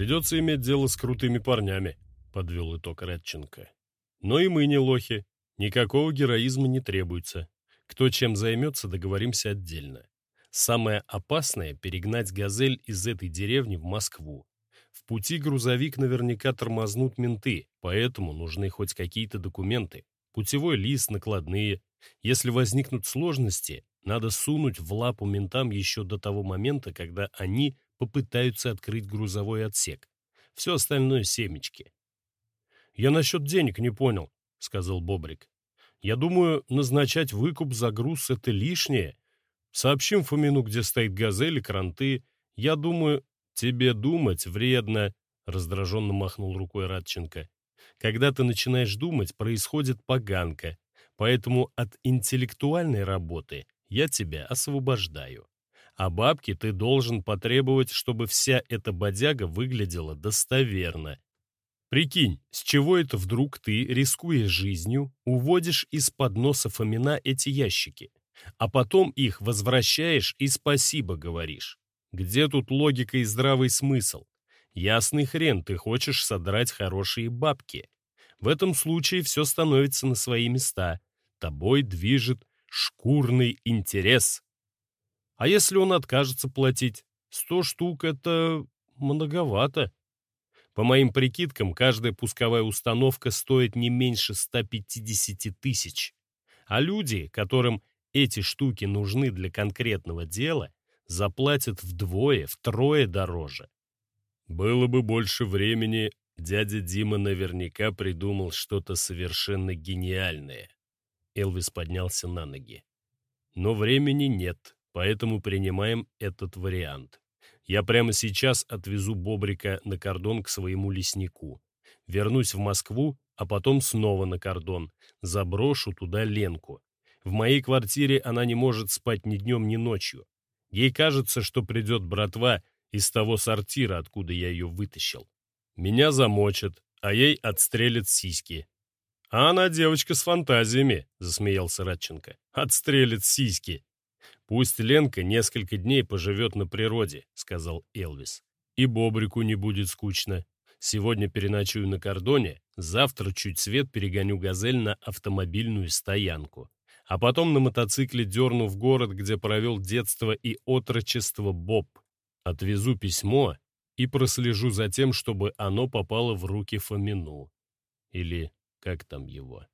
Придется иметь дело с крутыми парнями, подвел итог Радченко. Но и мы не лохи. Никакого героизма не требуется. Кто чем займется, договоримся отдельно. Самое опасное — перегнать «Газель» из этой деревни в Москву. В пути грузовик наверняка тормознут менты, поэтому нужны хоть какие-то документы. Путевой лист, накладные. Если возникнут сложности, надо сунуть в лапу ментам еще до того момента, когда они попытаются открыть грузовой отсек. Все остальное — семечки. «Я насчет денег не понял», — сказал Бобрик. «Я думаю, назначать выкуп за груз — это лишнее. Сообщим Фомину, где стоит газель и кранты. Я думаю, тебе думать вредно», — раздраженно махнул рукой Радченко. «Когда ты начинаешь думать, происходит поганка, поэтому от интеллектуальной работы я тебя освобождаю. А бабки ты должен потребовать, чтобы вся эта бодяга выглядела достоверно. Прикинь, с чего это вдруг ты, рискуя жизнью, уводишь из-под носа Фомина эти ящики, а потом их возвращаешь и спасибо говоришь? Где тут логика и здравый смысл? Ясный хрен, ты хочешь содрать хорошие бабки. В этом случае все становится на свои места. Тобой движет шкурный интерес. А если он откажется платить? Сто штук — это многовато. По моим прикидкам, каждая пусковая установка стоит не меньше 150 тысяч. А люди, которым эти штуки нужны для конкретного дела, заплатят вдвое, втрое дороже. Было бы больше времени, дядя Дима наверняка придумал что-то совершенно гениальное. Элвис поднялся на ноги. Но времени нет, поэтому принимаем этот вариант. Я прямо сейчас отвезу Бобрика на кордон к своему леснику. Вернусь в Москву, а потом снова на кордон. Заброшу туда Ленку. В моей квартире она не может спать ни днем, ни ночью. Ей кажется, что придет братва из того сортира, откуда я ее вытащил. Меня замочат, а ей отстрелят сиськи. «А она девочка с фантазиями», — засмеялся Радченко. «Отстрелит сиськи». «Пусть Ленка несколько дней поживет на природе», — сказал Элвис. «И Бобрику не будет скучно. Сегодня переночую на кордоне, завтра чуть свет перегоню «Газель» на автомобильную стоянку. А потом на мотоцикле дерну в город, где провел детство и отрочество Боб. Отвезу письмо и прослежу за тем, чтобы оно попало в руки Фомину. Или как там его.